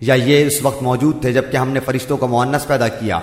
یا یہ اس وقت موجود تھے جبکہ ہم نے فرشتوں کا معنس پیدا کیا۔